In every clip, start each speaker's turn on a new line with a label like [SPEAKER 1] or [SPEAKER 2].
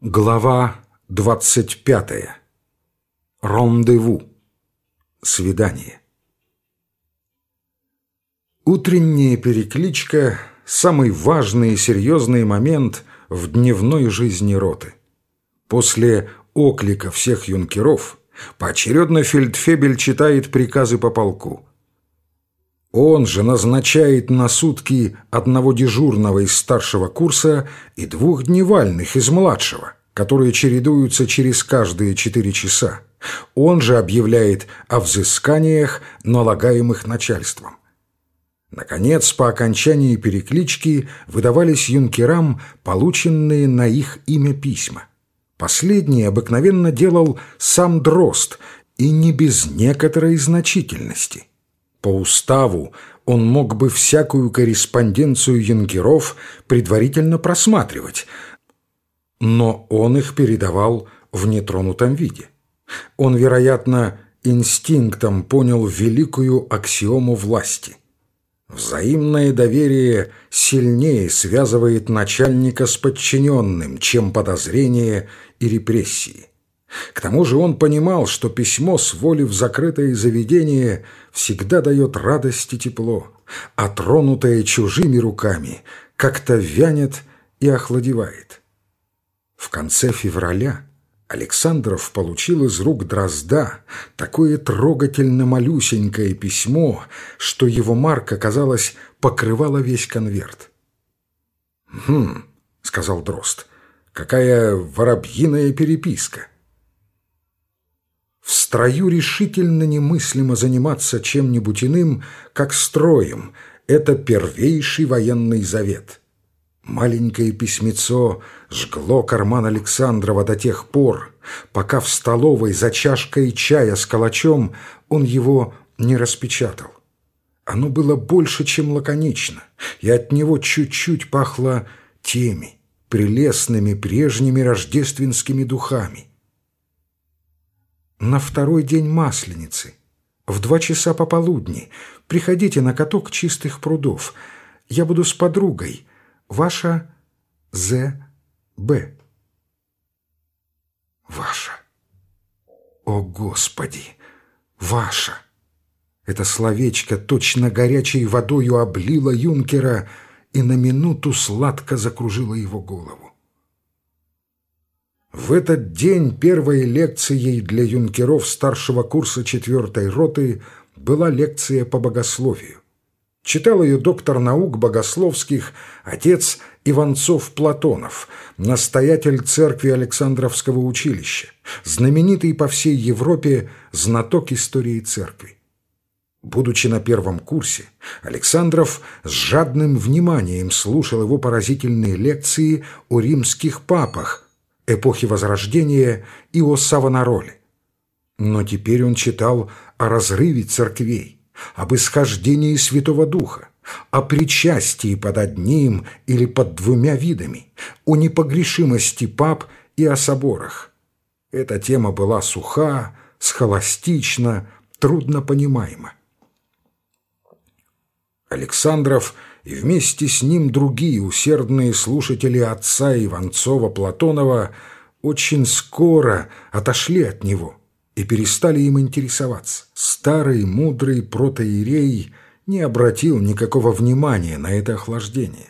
[SPEAKER 1] Глава 25. Рандеву. Свидание. Утренняя перекличка – самый важный и серьезный момент в дневной жизни роты. После оклика всех юнкеров поочередно фельдфебель читает приказы по полку. Он же назначает на сутки одного дежурного из старшего курса и двух дневальных из младшего, которые чередуются через каждые четыре часа. Он же объявляет о взысканиях, налагаемых начальством. Наконец, по окончании переклички выдавались юнкерам полученные на их имя письма. Последний обыкновенно делал сам Дрозд, и не без некоторой значительности. По уставу он мог бы всякую корреспонденцию юнгеров предварительно просматривать, но он их передавал в нетронутом виде. Он, вероятно, инстинктом понял великую аксиому власти. Взаимное доверие сильнее связывает начальника с подчиненным, чем подозрение и репрессии. К тому же он понимал, что письмо с воли в закрытое заведение всегда дает радость и тепло, а тронутое чужими руками как-то вянет и охладевает. В конце февраля Александров получил из рук Дрозда такое трогательно малюсенькое письмо, что его марка, казалось, покрывала весь конверт. «Хм», — сказал Дрозд, — «какая воробьиная переписка». В строю решительно немыслимо заниматься чем-нибудь иным, как строем. Это первейший военный завет. Маленькое письмецо жгло карман Александрова до тех пор, пока в столовой за чашкой чая с калачом он его не распечатал. Оно было больше, чем лаконично, и от него чуть-чуть пахло теми, прелестными прежними рождественскими духами на второй день Масленицы, в два часа пополудни. Приходите на каток чистых прудов. Я буду с подругой. Ваша З. Б. Ваша. О, Господи! Ваша! Это словечко точно горячей водою облило юнкера и на минуту сладко закружило его голову. В этот день первой лекцией для юнкеров старшего курса четвертой роты была лекция по богословию. Читал ее доктор наук богословских, отец Иванцов-Платонов, настоятель церкви Александровского училища, знаменитый по всей Европе знаток истории церкви. Будучи на первом курсе, Александров с жадным вниманием слушал его поразительные лекции о римских папах – эпохи Возрождения и о Савонароле. Но теперь он читал о разрыве церквей, об исхождении Святого Духа, о причастии под одним или под двумя видами, о непогрешимости пап и о соборах. Эта тема была суха, схоластична, трудно понимаема. Александров – и вместе с ним другие усердные слушатели отца Иванцова-Платонова очень скоро отошли от него и перестали им интересоваться. Старый мудрый протоиерей не обратил никакого внимания на это охлаждение.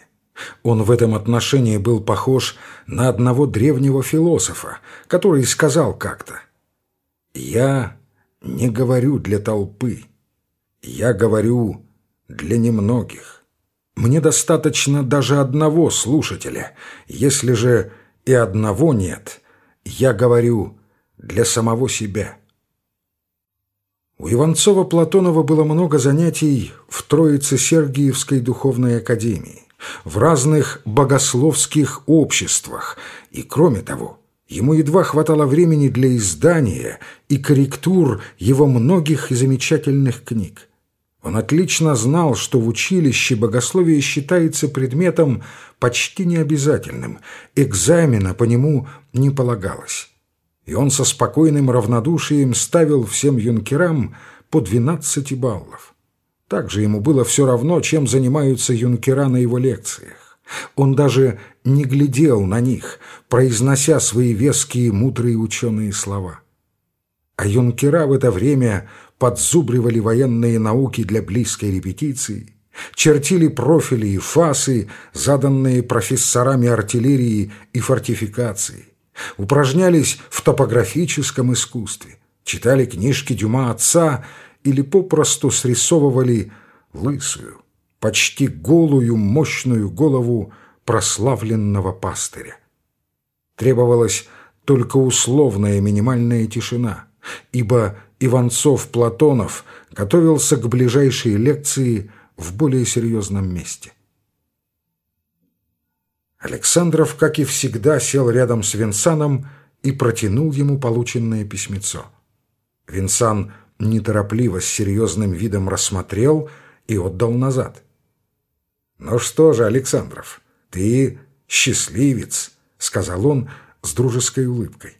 [SPEAKER 1] Он в этом отношении был похож на одного древнего философа, который сказал как-то «Я не говорю для толпы, я говорю для немногих». Мне достаточно даже одного слушателя. Если же и одного нет, я говорю для самого себя. У Иванцова-Платонова было много занятий в Троице-Сергиевской духовной академии, в разных богословских обществах, и, кроме того, ему едва хватало времени для издания и корректур его многих и замечательных книг. Он отлично знал, что в училище богословие считается предметом почти необязательным, экзамена по нему не полагалось. И он со спокойным равнодушием ставил всем юнкерам по 12 баллов. Также ему было все равно, чем занимаются юнкера на его лекциях. Он даже не глядел на них, произнося свои веские мудрые ученые слова. А юнкера в это время подзубривали военные науки для близкой репетиции, чертили профили и фасы, заданные профессорами артиллерии и фортификации, упражнялись в топографическом искусстве, читали книжки Дюма отца или попросту срисовывали лысую, почти голую мощную голову прославленного пастыря. Требовалась только условная минимальная тишина, ибо Иванцов-Платонов готовился к ближайшей лекции в более серьезном месте. Александров, как и всегда, сел рядом с Винсаном и протянул ему полученное письмецо. Винсан неторопливо, с серьезным видом рассмотрел и отдал назад. «Ну что же, Александров, ты счастливец», — сказал он с дружеской улыбкой.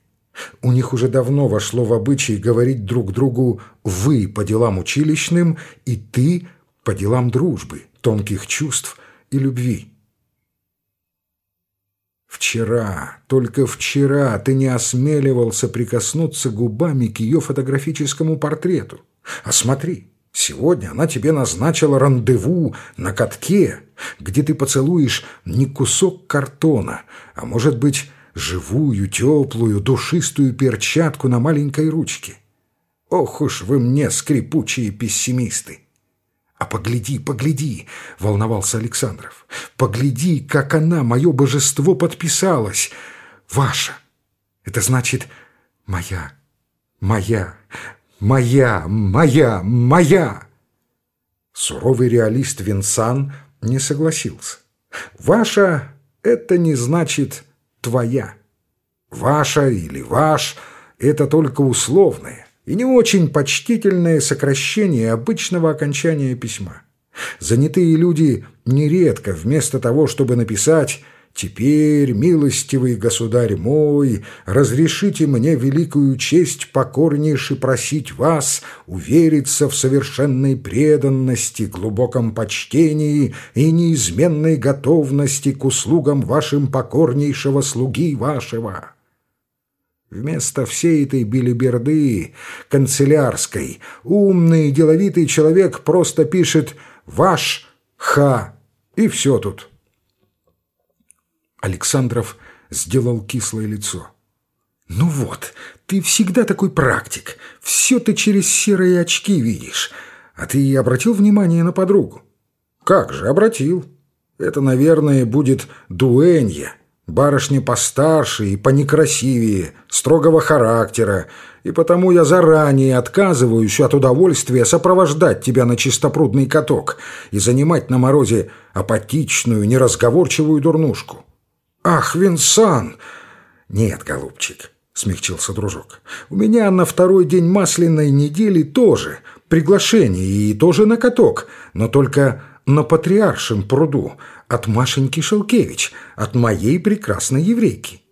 [SPEAKER 1] У них уже давно вошло в обычай говорить друг другу «вы» по делам училищным и «ты» по делам дружбы, тонких чувств и любви. Вчера, только вчера ты не осмеливался прикоснуться губами к ее фотографическому портрету. А смотри, сегодня она тебе назначила рандеву на катке, где ты поцелуешь не кусок картона, а, может быть, живую, теплую, душистую перчатку на маленькой ручке. Ох уж вы мне, скрипучие пессимисты! «А погляди, погляди!» — волновался Александров. «Погляди, как она, мое божество, подписалась! Ваша! Это значит моя, моя, моя, моя, моя!» Суровый реалист Винсан не согласился. «Ваша — это не значит твоя. Ваша или ваш — это только условное и не очень почтительное сокращение обычного окончания письма. Занятые люди нередко вместо того, чтобы написать «Теперь, милостивый государь мой, разрешите мне великую честь покорнейше просить вас увериться в совершенной преданности, глубоком почтении и неизменной готовности к услугам вашим покорнейшего слуги вашего». Вместо всей этой билиберды канцелярской умный деловитый человек просто пишет «Ваш Ха» и все тут. Александров сделал кислое лицо. «Ну вот, ты всегда такой практик. Все ты через серые очки видишь. А ты обратил внимание на подругу?» «Как же, обратил. Это, наверное, будет дуэнья. Барышня постарше и понекрасивее, строгого характера, и потому я заранее отказываюсь от удовольствия сопровождать тебя на чистопрудный каток и занимать на морозе апатичную, неразговорчивую дурнушку. «Ах, Винсан!» «Нет, голубчик», — смягчился дружок, — «у меня на второй день масляной недели тоже приглашение и тоже на каток, но только на Патриаршем пруду от Машеньки Шелкевич, от моей прекрасной еврейки».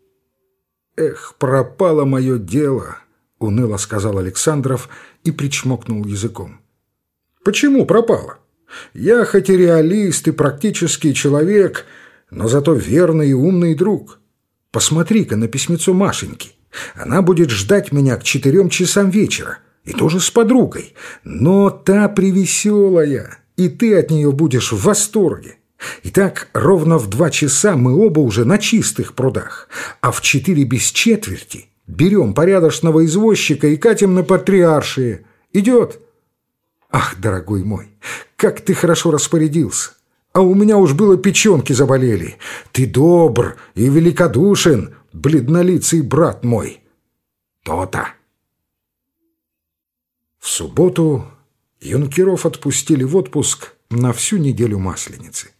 [SPEAKER 1] «Эх, пропало мое дело», — уныло сказал Александров и причмокнул языком. «Почему пропало? Я хоть и реалист и практический человек, но зато верный и умный друг. Посмотри-ка на письмецо Машеньки. Она будет ждать меня к четырем часам вечера, и тоже с подругой, но та привеселая» и ты от нее будешь в восторге. Итак, ровно в два часа мы оба уже на чистых прудах, а в четыре без четверти берем порядочного извозчика и катим на патриаршие. Идет? Ах, дорогой мой, как ты хорошо распорядился. А у меня уж было печенки заболели. Ты добр и великодушен, бледнолицый брат мой. То-то. В субботу Юнкеров отпустили в отпуск на всю неделю Масленицы.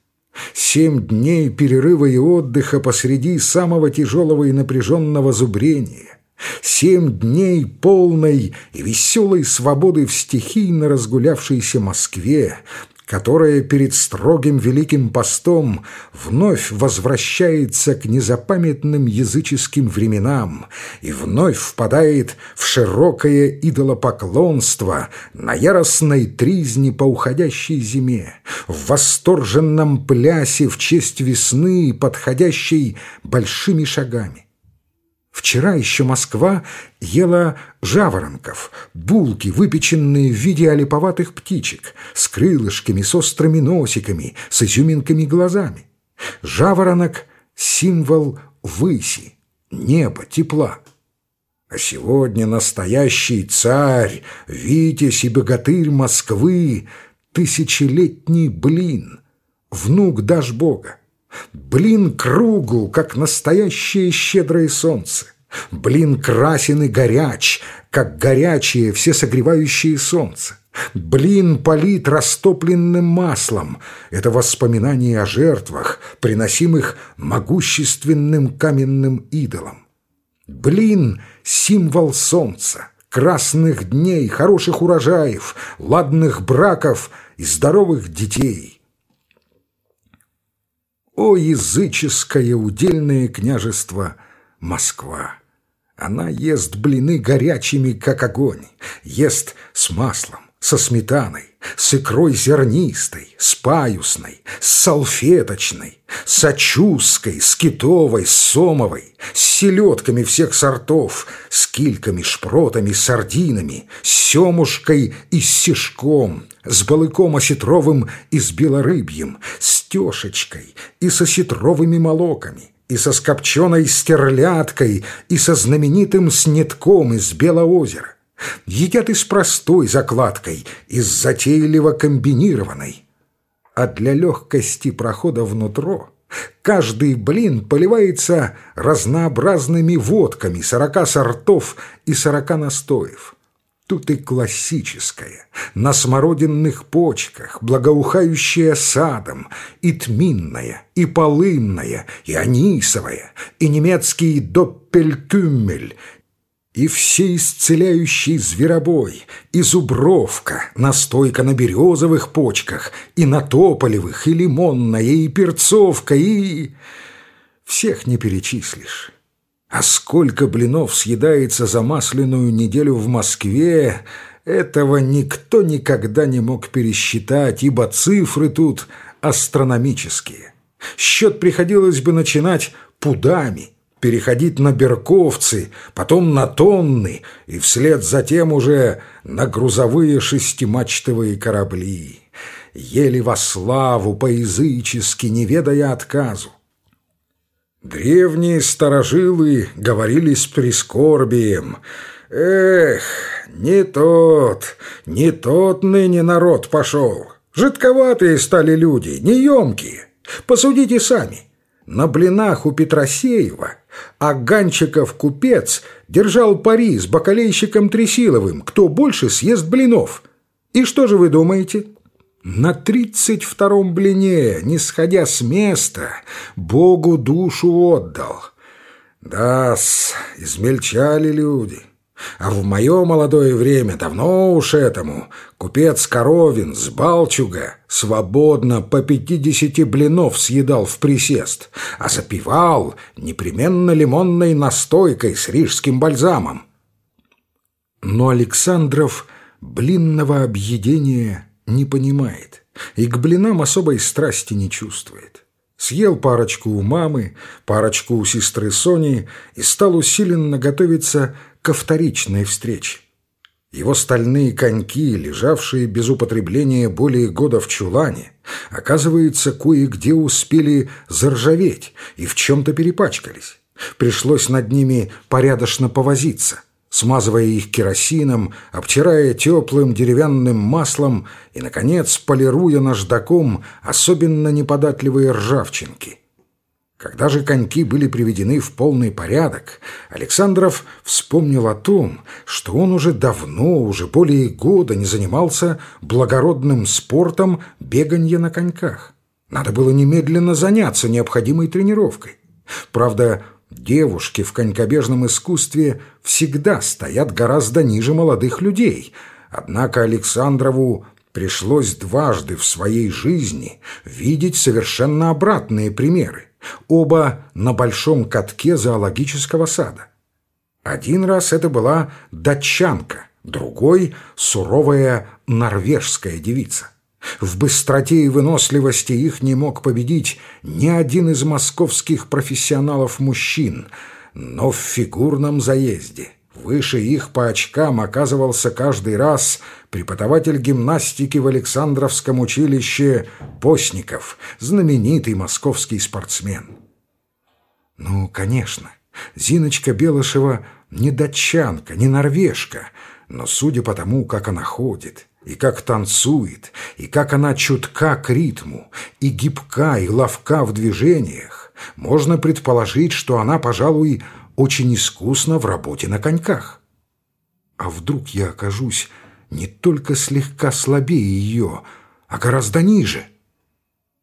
[SPEAKER 1] Семь дней перерыва и отдыха посреди самого тяжелого и напряженного зубрения. Семь дней полной и веселой свободы в стихийно разгулявшейся Москве, которая перед строгим великим постом вновь возвращается к незапамятным языческим временам и вновь впадает в широкое идолопоклонство на яростной тризне по уходящей зиме, в восторженном плясе в честь весны, подходящей большими шагами. Вчера еще Москва ела жаворонков, булки, выпеченные в виде олиповатых птичек, с крылышками, с острыми носиками, с изюминками глазами. Жаворонок — символ выси, неба, тепла. А сегодня настоящий царь, витязь и богатырь Москвы — тысячелетний блин, внук Дашбога. Блин кругл, как настоящее щедрое солнце. Блин красен и горяч, как горячее всесогревающее солнце. Блин полит растопленным маслом. Это воспоминание о жертвах, приносимых могущественным каменным идолом. Блин — символ солнца, красных дней, хороших урожаев, ладных браков и здоровых детей. О, языческое удельное княжество Москва! Она ест блины горячими, как огонь, ест с маслом, со сметаной, с икрой зернистой, с паюсной, с салфеточной, с очуской, с китовой, с сомовой, с селедками всех сортов, с кильками, шпротами, сардинами, с семушкой и с сишком, с балыком осетровым и с белорыбьем, с тешечкой и со сетровыми молоками, и со скопченой стерляткой, и со знаменитым снитком из Белоозера. Едят и с простой закладкой, и с затейливо комбинированной. А для легкости прохода внутрь каждый блин поливается разнообразными водками сорока сортов и сорока настоев. Тут и классическое, на смородинных почках, благоухающее садом, и тминное, и полынное, и анисовое, и немецкий доппелькюммель, и всеисцеляющий зверобой, и зубровка, настойка на березовых почках, и на тополевых, и лимонная, и перцовка, и... Всех не перечислишь. А сколько блинов съедается за масляную неделю в Москве, этого никто никогда не мог пересчитать, ибо цифры тут астрономические. Счет приходилось бы начинать пудами, переходить на берковцы, потом на тонны и вслед за тем уже на грузовые шестимачтовые корабли. Ели во славу по-язычески, не ведая отказу. Древние старожилы говорили с прискорбием. «Эх, не тот, не тот ныне народ пошел. Жидковатые стали люди, неемкие. Посудите сами. На блинах у Петросеева Аганчиков купец держал пари с бакалейщиком Тресиловым, кто больше съест блинов. И что же вы думаете?» На тридцать втором блине, не сходя с места, Богу душу отдал. Да-с, измельчали люди. А в мое молодое время, давно уж этому, купец Коровин с Балчуга свободно по пятидесяти блинов съедал в присест, а запивал непременно лимонной настойкой с рижским бальзамом. Но Александров блинного объедения не понимает и к блинам особой страсти не чувствует. Съел парочку у мамы, парочку у сестры Сони и стал усиленно готовиться ко вторичной встрече. Его стальные коньки, лежавшие без употребления более года в чулане, оказывается, кое-где успели заржаветь и в чем-то перепачкались. Пришлось над ними порядочно повозиться смазывая их керосином, обтирая теплым деревянным маслом и, наконец, полируя наждаком особенно неподатливые ржавчинки. Когда же коньки были приведены в полный порядок, Александров вспомнил о том, что он уже давно, уже более года не занимался благородным спортом беганья на коньках. Надо было немедленно заняться необходимой тренировкой. Правда, Девушки в конькобежном искусстве всегда стоят гораздо ниже молодых людей, однако Александрову пришлось дважды в своей жизни видеть совершенно обратные примеры, оба на большом катке зоологического сада. Один раз это была датчанка, другой — суровая норвежская девица. В быстроте и выносливости их не мог победить ни один из московских профессионалов-мужчин, но в фигурном заезде выше их по очкам оказывался каждый раз преподаватель гимнастики в Александровском училище Постников, знаменитый московский спортсмен. Ну, конечно, Зиночка Белышева не датчанка, не норвежка, но судя по тому, как она ходит, и как танцует, и как она чутка к ритму, и гибка, и ловка в движениях, можно предположить, что она, пожалуй, очень искусна в работе на коньках. А вдруг я окажусь не только слегка слабее ее, а гораздо ниже?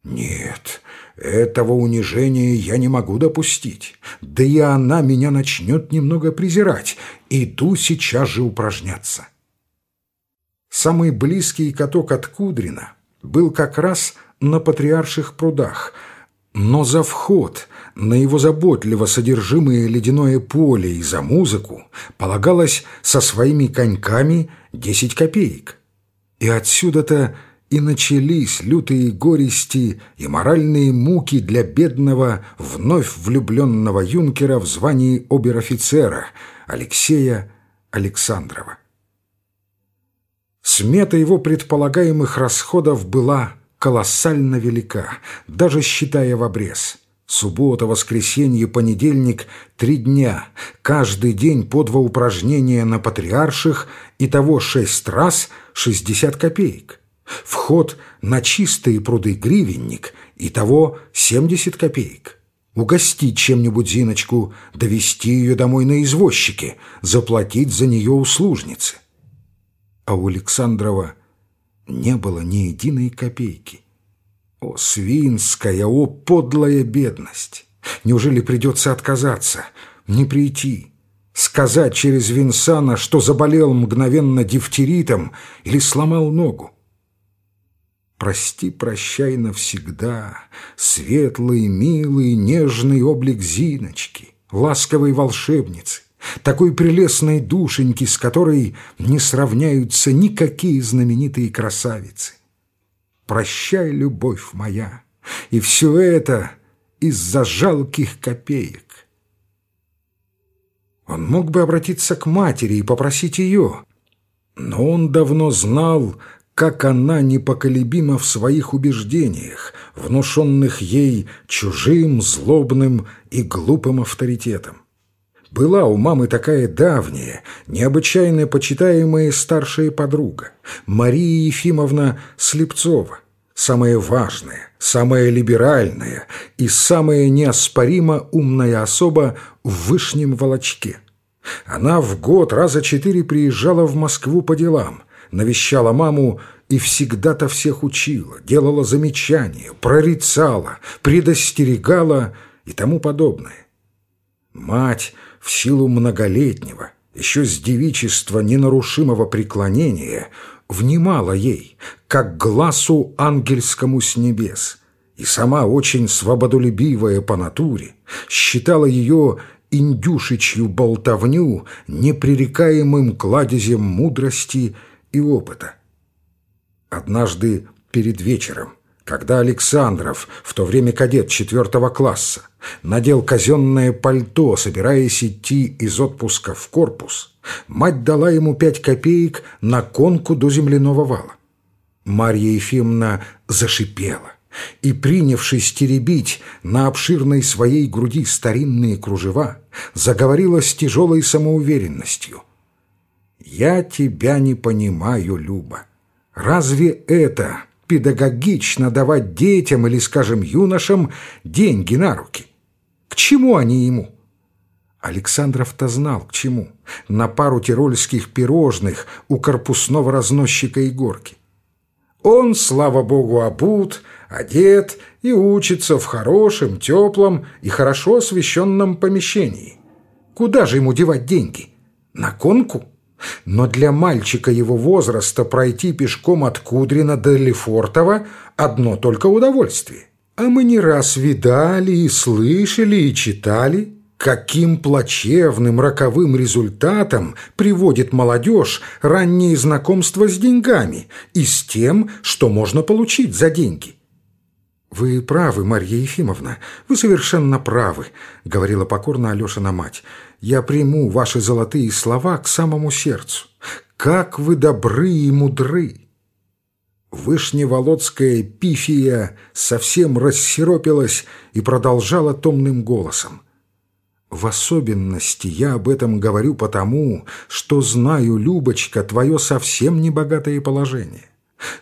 [SPEAKER 1] Нет, этого унижения я не могу допустить. Да и она меня начнет немного презирать. Иду сейчас же упражняться. Самый близкий каток от Кудрина был как раз на Патриарших прудах, но за вход на его заботливо содержимое ледяное поле и за музыку полагалось со своими коньками десять копеек. И отсюда-то и начались лютые горести и моральные муки для бедного, вновь влюбленного юнкера в звании обер-офицера Алексея Александрова. Смета его предполагаемых расходов была колоссально велика, даже считая в обрез. Суббота, воскресенье, понедельник — три дня, каждый день по два упражнения на патриарших, и того шесть раз шестьдесят копеек. Вход на чистые пруды гривенник, и того семьдесят копеек. Угостить чем-нибудь Зиночку, довести ее домой на извозчике, заплатить за нее услужнице а у Александрова не было ни единой копейки. О, свинская, о, подлая бедность! Неужели придется отказаться, не прийти, сказать через Винсана, что заболел мгновенно дифтеритом или сломал ногу? Прости, прощай навсегда, светлый, милый, нежный облик Зиночки, ласковой волшебницы, такой прелестной душеньки, с которой не сравняются никакие знаменитые красавицы. Прощай, любовь моя, и все это из-за жалких копеек. Он мог бы обратиться к матери и попросить ее, но он давно знал, как она непоколебима в своих убеждениях, внушенных ей чужим, злобным и глупым авторитетом. Была у мамы такая давняя, необычайно почитаемая старшая подруга, Мария Ефимовна Слепцова, самая важная, самая либеральная и самая неоспоримо умная особа в Вышнем Волочке. Она в год раза четыре приезжала в Москву по делам, навещала маму и всегда-то всех учила, делала замечания, прорицала, предостерегала и тому подобное. Мать в силу многолетнего, еще с девичества ненарушимого преклонения, внимала ей, как глазу ангельскому с небес, и сама очень свободолюбивая по натуре считала ее индюшечью болтовню непререкаемым кладезем мудрости и опыта. Однажды перед вечером – когда Александров, в то время кадет четвертого класса, надел казенное пальто, собираясь идти из отпуска в корпус, мать дала ему пять копеек на конку до земляного вала. Марья Ефимовна зашипела и, принявшись теребить на обширной своей груди старинные кружева, заговорила с тяжелой самоуверенностью. «Я тебя не понимаю, Люба. Разве это педагогично давать детям или, скажем, юношам деньги на руки. К чему они ему? Александров-то знал, к чему. На пару тирольских пирожных у корпусного разносчика Егорки. Он, слава богу, обут, одет и учится в хорошем, теплом и хорошо освещенном помещении. Куда же ему девать деньги? На конку? Но для мальчика его возраста пройти пешком от Кудрина до Лефортово – одно только удовольствие. А мы не раз видали и слышали и читали, каким плачевным роковым результатом приводит молодежь раннее знакомство с деньгами и с тем, что можно получить за деньги. «Вы правы, Марья Ефимовна, вы совершенно правы», — говорила покорно Алешина мать. «Я приму ваши золотые слова к самому сердцу. Как вы добры и мудры!» Вышневолодская пифия совсем рассеропилась и продолжала томным голосом. «В особенности я об этом говорю потому, что знаю, Любочка, твое совсем небогатое положение.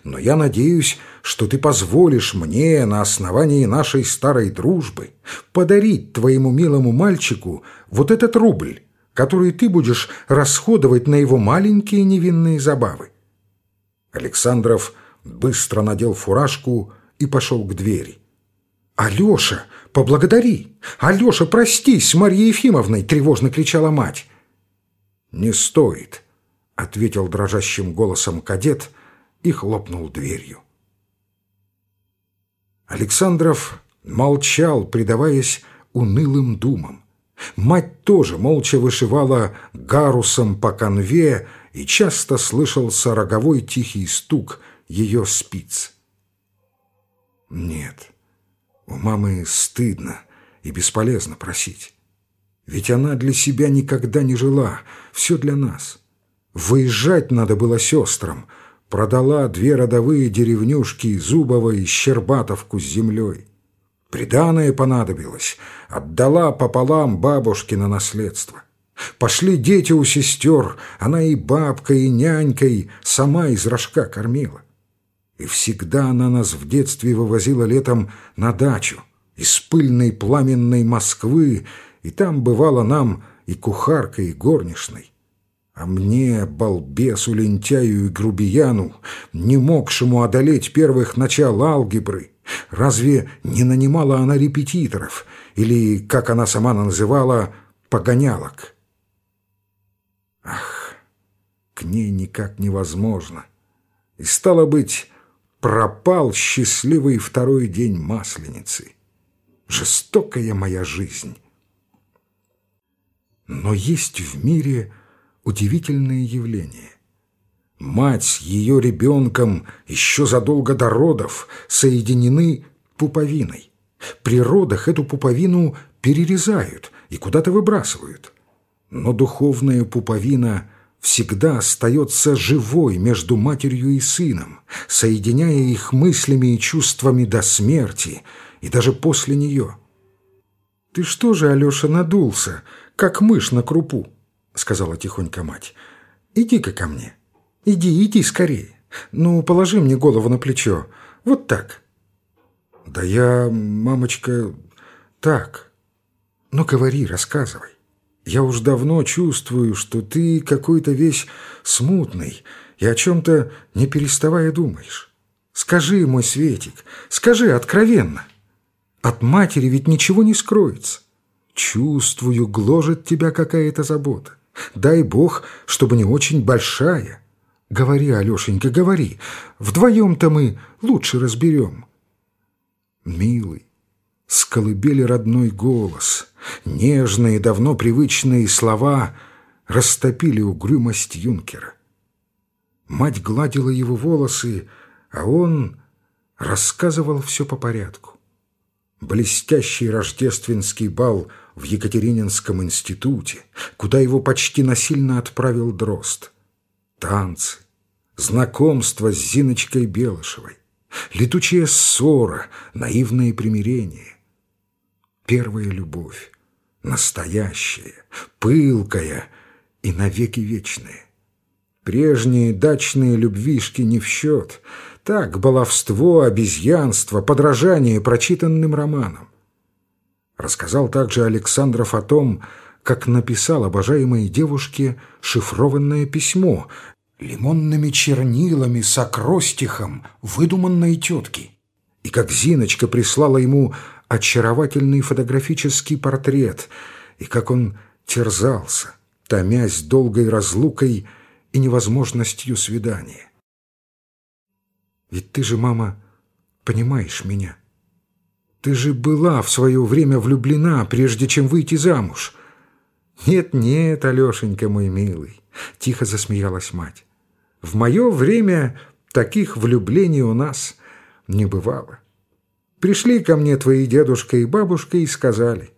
[SPEAKER 1] Но я надеюсь, что ты позволишь мне на основании нашей старой дружбы подарить твоему милому мальчику вот этот рубль, который ты будешь расходовать на его маленькие невинные забавы. Александров быстро надел фуражку и пошел к двери. «Алеша, поблагодари! Алеша, простись с Марьей Ефимовной!» — тревожно кричала мать. «Не стоит», — ответил дрожащим голосом кадет — и хлопнул дверью. Александров молчал, предаваясь унылым думам. Мать тоже молча вышивала гарусом по конве, и часто слышался роговой тихий стук ее спиц. Нет, у мамы стыдно и бесполезно просить. Ведь она для себя никогда не жила, все для нас. Выезжать надо было сестрам — продала две родовые деревнюшки Зубова и Щербатовку с землей. Приданное понадобилось, отдала пополам бабушке на наследство. Пошли дети у сестер, она и бабкой, и нянькой сама из рожка кормила. И всегда она нас в детстве вывозила летом на дачу из пыльной пламенной Москвы, и там бывало нам и кухаркой, и горничной. А мне, балбесу, лентяю и грубияну, не могшему одолеть первых начал алгебры, разве не нанимала она репетиторов или, как она сама называла, погонялок? Ах, к ней никак невозможно. И, стало быть, пропал счастливый второй день Масленицы. Жестокая моя жизнь. Но есть в мире удивительное явление. Мать с ее ребенком еще задолго до родов соединены пуповиной. При родах эту пуповину перерезают и куда-то выбрасывают. Но духовная пуповина всегда остается живой между матерью и сыном, соединяя их мыслями и чувствами до смерти и даже после нее. «Ты что же, Алеша, надулся, как мышь на крупу?» — сказала тихонько мать. «Иди-ка ко мне. Иди, иди скорее. Ну, положи мне голову на плечо. Вот так». «Да я, мамочка, так. Ну, говори, рассказывай. Я уж давно чувствую, что ты какой-то весь смутный и о чем-то не переставая думаешь. Скажи, мой Светик, скажи откровенно. От матери ведь ничего не скроется. Чувствую, гложет тебя какая-то забота. Дай бог, чтобы не очень большая. Говори, Алешенька, говори. Вдвоем-то мы лучше разберем. Милый, сколыбели родной голос, нежные, давно привычные слова растопили угрюмость юнкера. Мать гладила его волосы, а он рассказывал все по порядку. Блестящий рождественский бал — в Екатерининском институте, куда его почти насильно отправил Дрозд. Танцы, знакомство с Зиночкой Белышевой, летучая ссора, наивное примирение. Первая любовь, настоящая, пылкая и навеки вечная. Прежние дачные любвишки не в счет. Так, баловство, обезьянство, подражание прочитанным романам. Рассказал также Александров о том, как написал обожаемой девушке шифрованное письмо лимонными чернилами с акростихом выдуманной тетки, и как Зиночка прислала ему очаровательный фотографический портрет, и как он терзался, томясь долгой разлукой и невозможностью свидания. Ведь ты же, мама, понимаешь меня. Ты же была в свое время влюблена, прежде чем выйти замуж. Нет-нет, Алешенька мой милый, тихо засмеялась мать. В мое время таких влюблений у нас не бывало. Пришли ко мне твои дедушка и бабушка и сказали,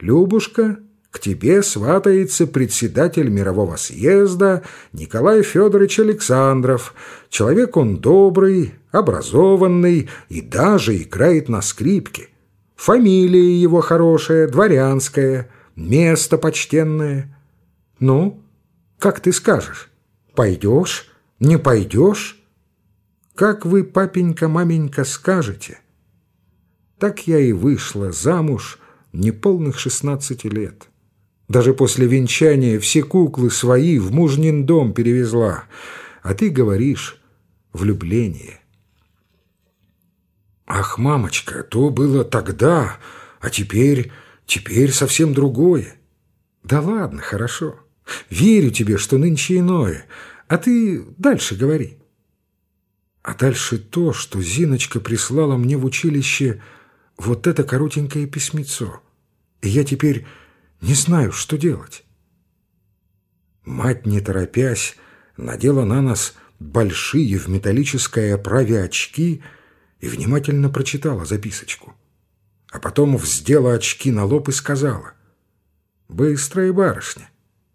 [SPEAKER 1] «Любушка, к тебе сватается председатель мирового съезда Николай Федорович Александров. Человек он добрый, образованный и даже играет на скрипке. Фамилия его хорошая, дворянская, место почтенное. Ну, как ты скажешь, пойдешь, не пойдешь? Как вы, папенька, маменька, скажете? Так я и вышла замуж неполных шестнадцати лет». Даже после венчания все куклы свои в мужнин дом перевезла. А ты говоришь «влюбление». Ах, мамочка, то было тогда, а теперь, теперь совсем другое. Да ладно, хорошо. Верю тебе, что нынче иное, а ты дальше говори. А дальше то, что Зиночка прислала мне в училище вот это коротенькое письмецо. И я теперь не знаю, что делать. Мать, не торопясь, надела на нас большие в металлической оправе очки и внимательно прочитала записочку. А потом вздела очки на лоб и сказала. «Быстрая барышня,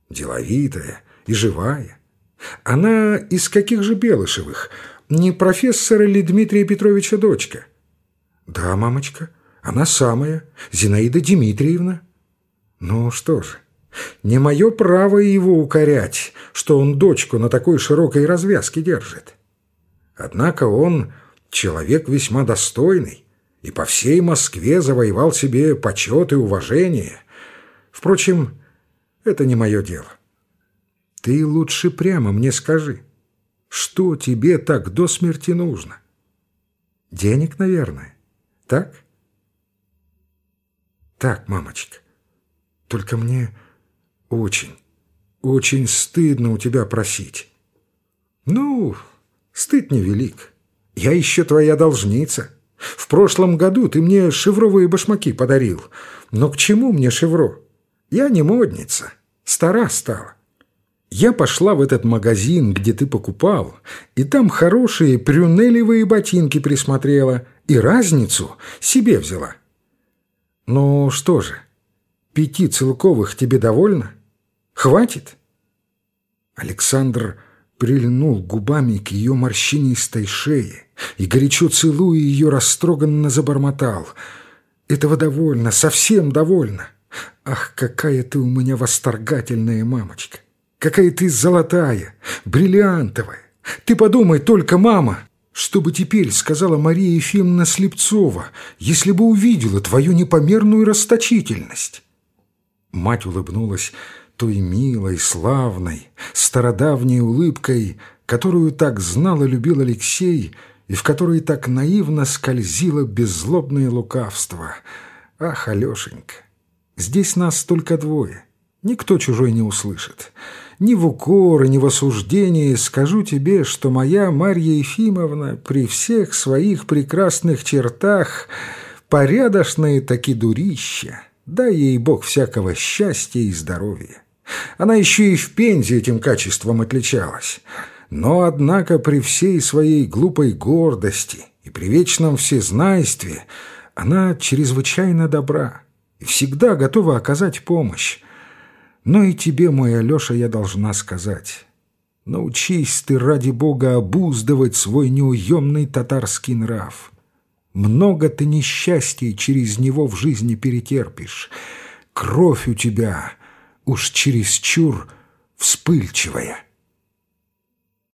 [SPEAKER 1] деловитая и живая. Она из каких же Белышевых? Не профессора ли Дмитрия Петровича дочка?» «Да, мамочка, она самая, Зинаида Дмитриевна». Ну что же, не мое право его укорять, что он дочку на такой широкой развязке держит. Однако он человек весьма достойный и по всей Москве завоевал себе почет и уважение. Впрочем, это не мое дело. Ты лучше прямо мне скажи, что тебе так до смерти нужно? Денег, наверное, так? Так, мамочка. Только мне очень, очень стыдно у тебя просить. Ну, стыд невелик. Я еще твоя должница. В прошлом году ты мне шевровые башмаки подарил. Но к чему мне шевро? Я не модница, стара стала. Я пошла в этот магазин, где ты покупал, и там хорошие прюнелевые ботинки присмотрела, и разницу себе взяла. Ну что же, Пяти целковых тебе довольно? Хватит?» Александр прильнул губами к ее морщинистой шее и, горячо целуя ее, растроганно забормотал. «Этого довольно, совсем довольно. Ах, какая ты у меня восторгательная мамочка! Какая ты золотая, бриллиантовая! Ты подумай только, мама!» Что бы теперь сказала Мария Ефимовна Слепцова, если бы увидела твою непомерную расточительность? Мать улыбнулась той милой, славной, стародавней улыбкой, которую так знал и любил Алексей, и в которой так наивно скользило беззлобное лукавство. Ах, Алешенька, здесь нас только двое, никто чужой не услышит. Ни в укор ни в осуждении скажу тебе, что моя Марья Ефимовна при всех своих прекрасных чертах порядочная таки дурища. Дай ей Бог всякого счастья и здоровья. Она еще и в Пензе этим качеством отличалась. Но, однако, при всей своей глупой гордости и при вечном всезнайстве она чрезвычайно добра и всегда готова оказать помощь. Но и тебе, мой Алеша, я должна сказать. Научись ты, ради Бога, обуздывать свой неуемный татарский нрав. Много ты несчастий через него в жизни перетерпишь. Кровь у тебя уж чересчур вспыльчивая».